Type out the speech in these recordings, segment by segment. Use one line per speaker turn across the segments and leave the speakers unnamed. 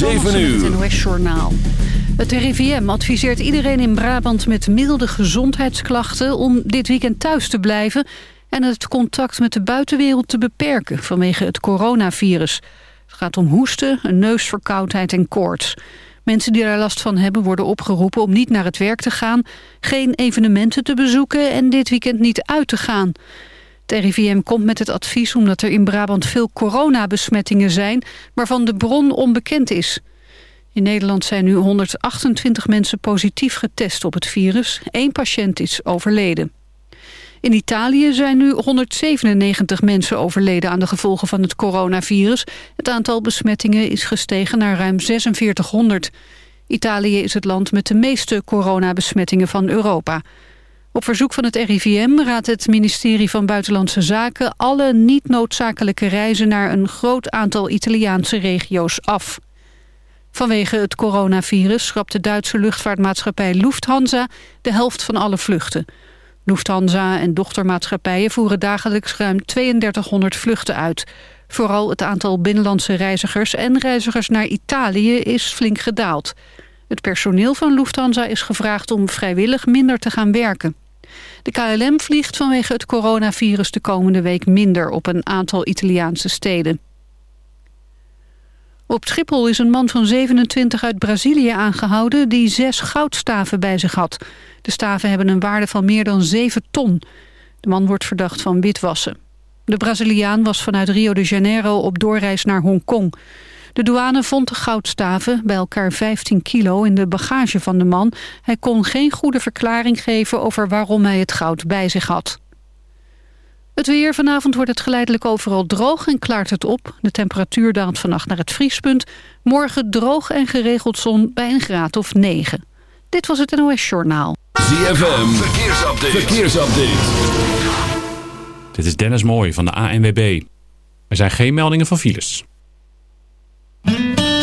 7 uur.
Het NOS-journaal. Het RIVM adviseert iedereen in Brabant met milde gezondheidsklachten... om dit weekend thuis te blijven en het contact met de buitenwereld te beperken... vanwege het coronavirus. Het gaat om hoesten, een neusverkoudheid en koorts. Mensen die daar last van hebben worden opgeroepen om niet naar het werk te gaan... geen evenementen te bezoeken en dit weekend niet uit te gaan... Het RIVM komt met het advies omdat er in Brabant veel coronabesmettingen zijn... waarvan de bron onbekend is. In Nederland zijn nu 128 mensen positief getest op het virus. Eén patiënt is overleden. In Italië zijn nu 197 mensen overleden aan de gevolgen van het coronavirus. Het aantal besmettingen is gestegen naar ruim 4600. Italië is het land met de meeste coronabesmettingen van Europa. Op verzoek van het RIVM raadt het ministerie van Buitenlandse Zaken... alle niet noodzakelijke reizen naar een groot aantal Italiaanse regio's af. Vanwege het coronavirus schrapt de Duitse luchtvaartmaatschappij Lufthansa... de helft van alle vluchten. Lufthansa en dochtermaatschappijen voeren dagelijks ruim 3200 vluchten uit. Vooral het aantal binnenlandse reizigers en reizigers naar Italië is flink gedaald. Het personeel van Lufthansa is gevraagd om vrijwillig minder te gaan werken. De KLM vliegt vanwege het coronavirus de komende week minder op een aantal Italiaanse steden. Op Schiphol is een man van 27 uit Brazilië aangehouden die zes goudstaven bij zich had. De staven hebben een waarde van meer dan 7 ton. De man wordt verdacht van witwassen. De Braziliaan was vanuit Rio de Janeiro op doorreis naar Hongkong. De douane vond de goudstaven, bij elkaar 15 kilo, in de bagage van de man. Hij kon geen goede verklaring geven over waarom hij het goud bij zich had. Het weer. Vanavond wordt het geleidelijk overal droog en klaart het op. De temperatuur daalt vannacht naar het vriespunt. Morgen droog en geregeld zon bij een graad of 9. Dit was het NOS Journaal.
ZFM. Verkeersupdate. Verkeersupdate.
Dit is Dennis Mooij van de ANWB. Er zijn geen meldingen van files. Thank you.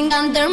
tengan terminar.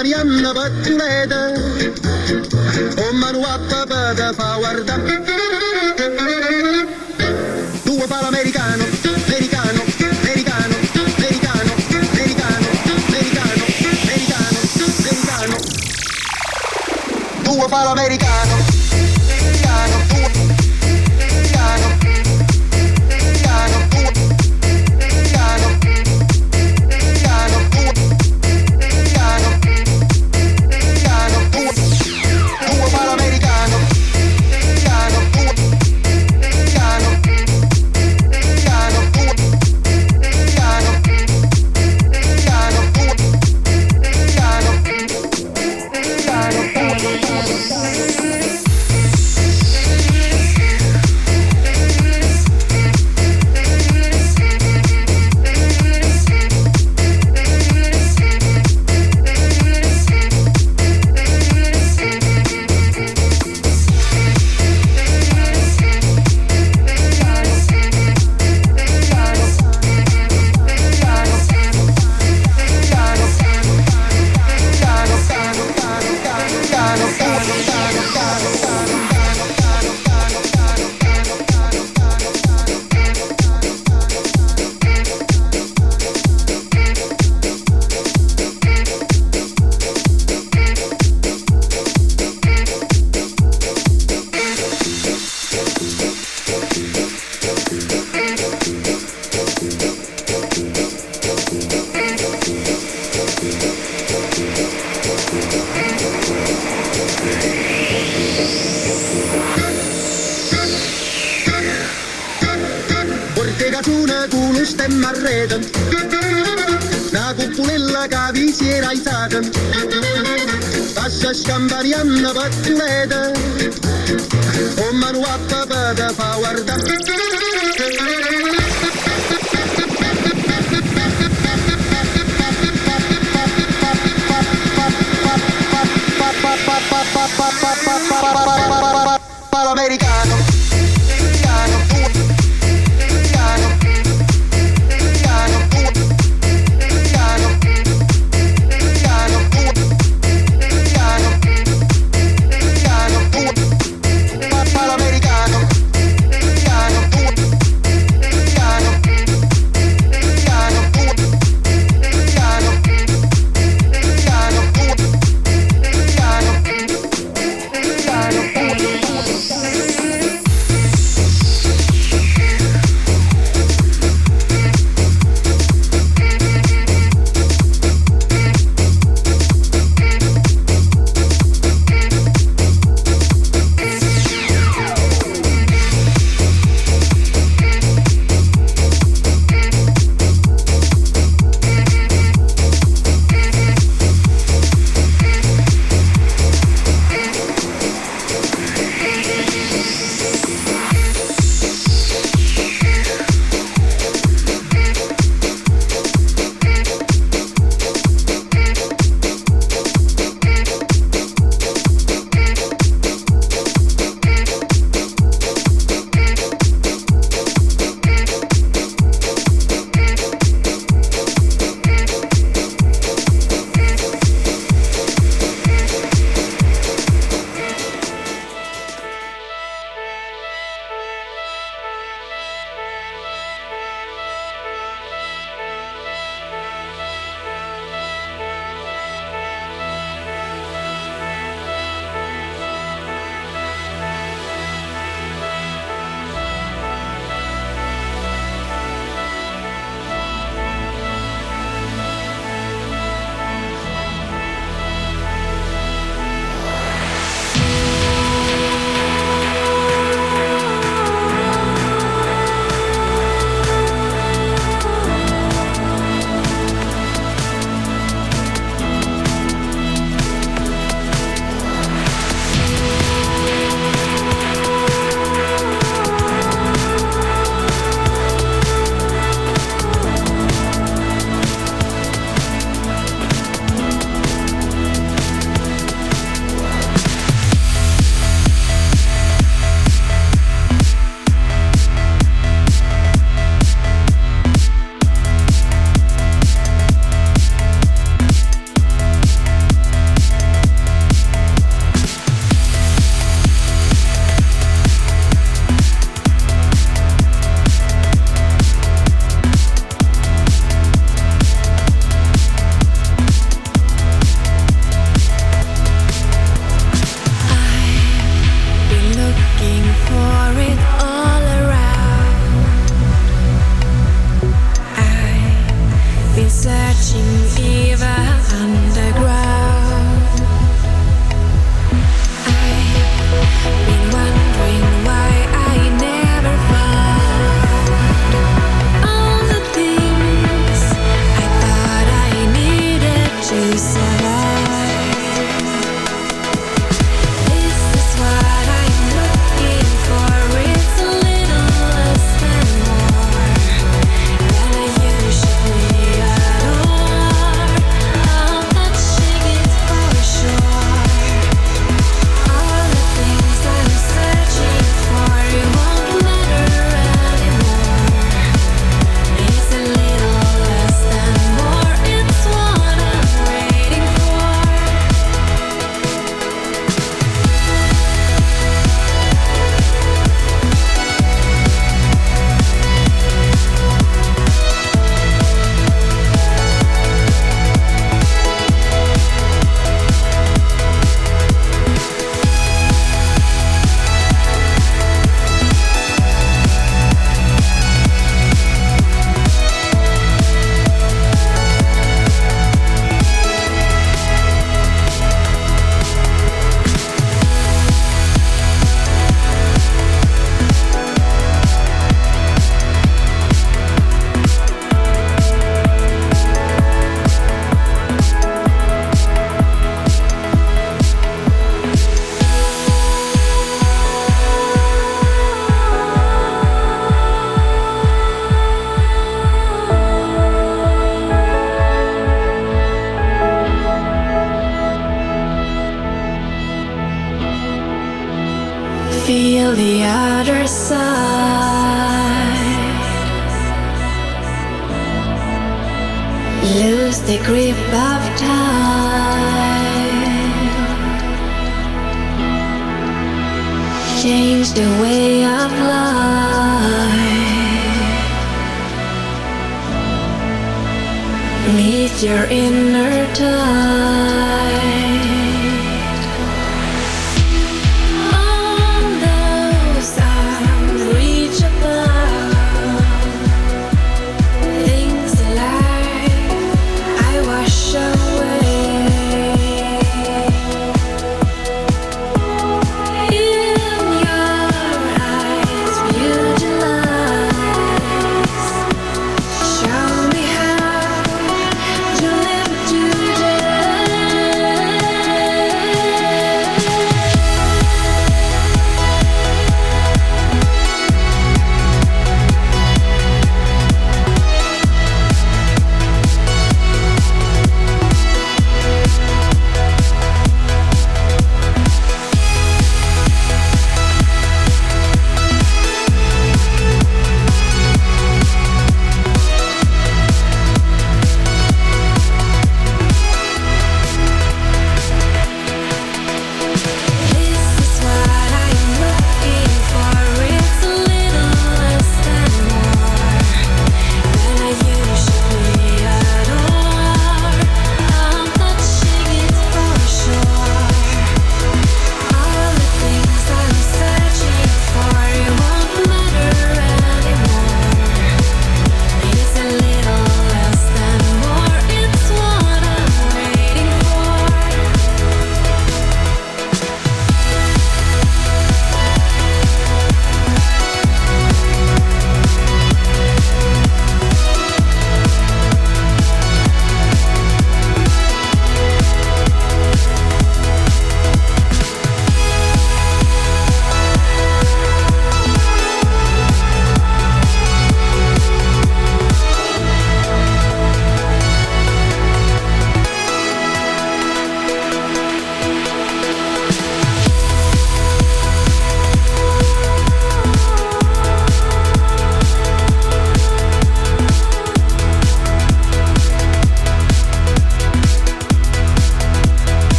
variando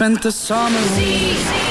Spent the summer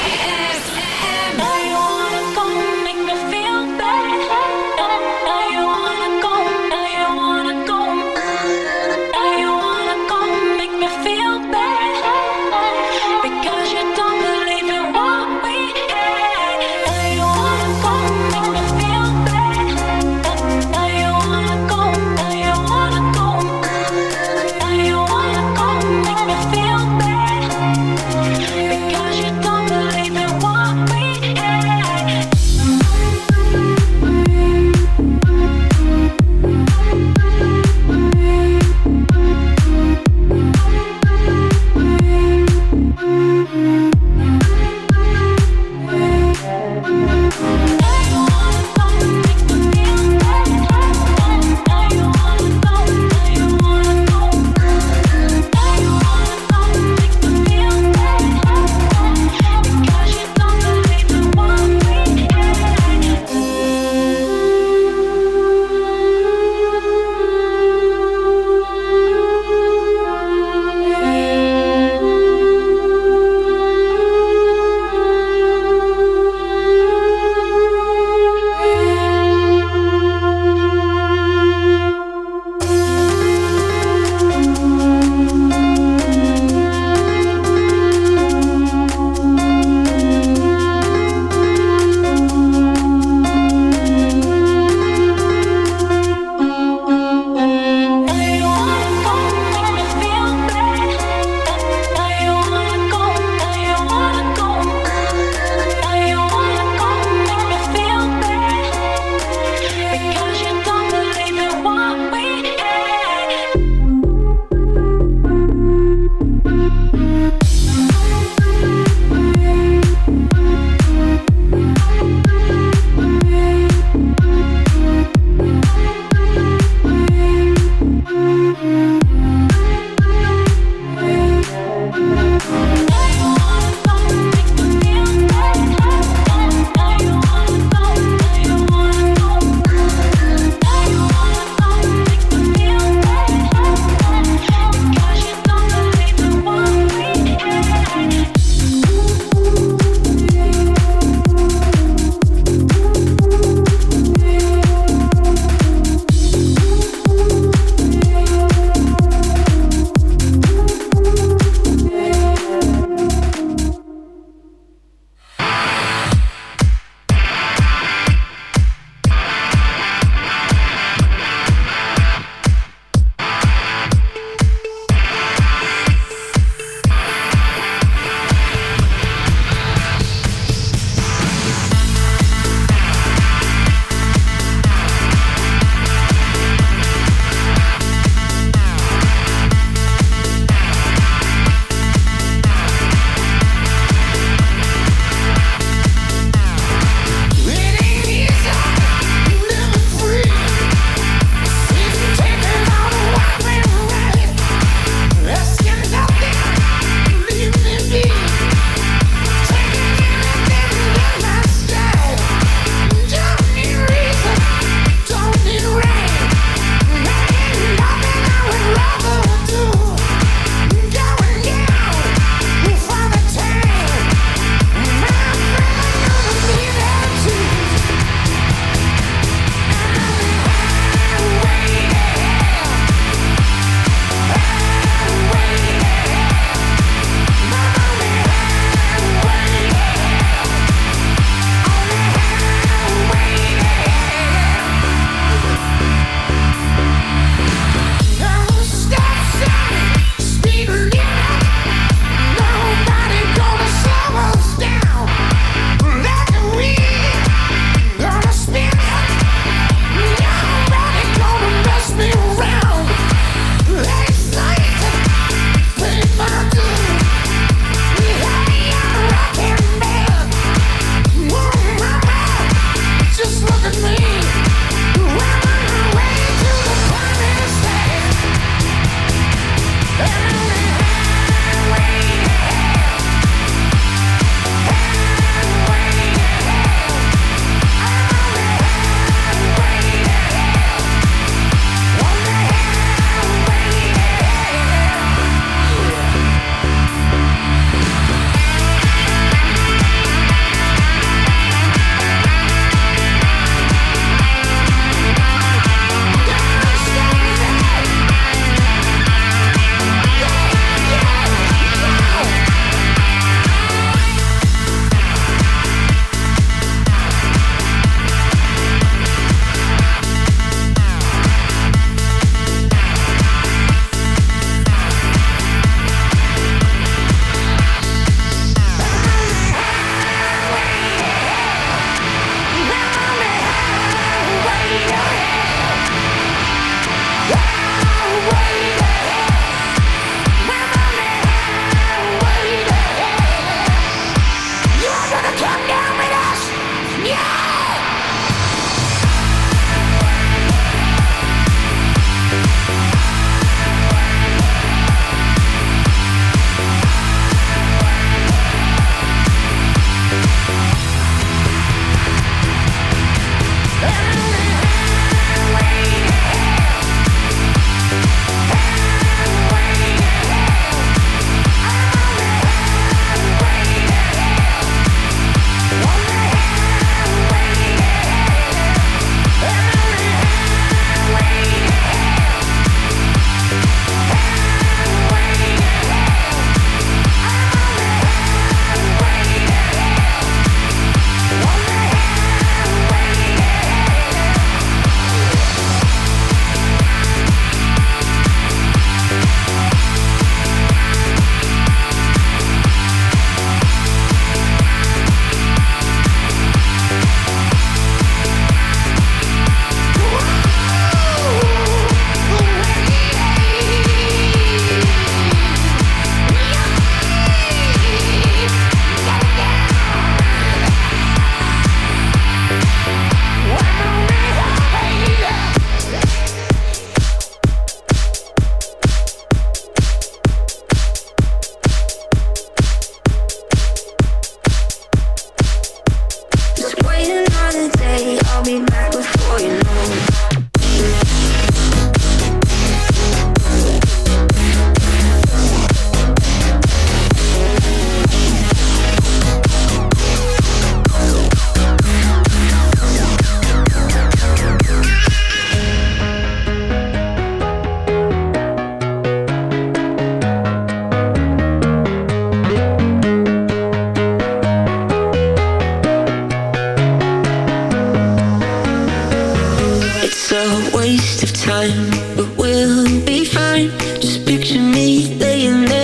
but we'll
be fine. Just picture me laying there.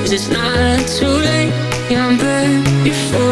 Cause it's not too late, I'm before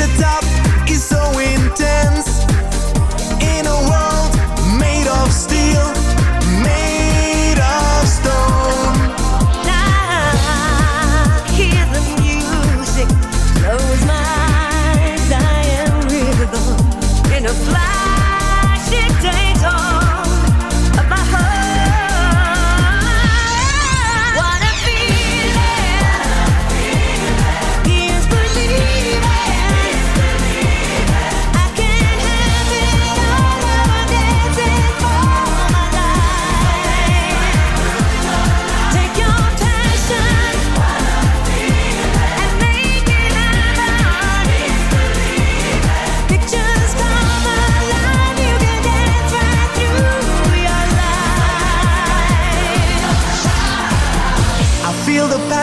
the
top is so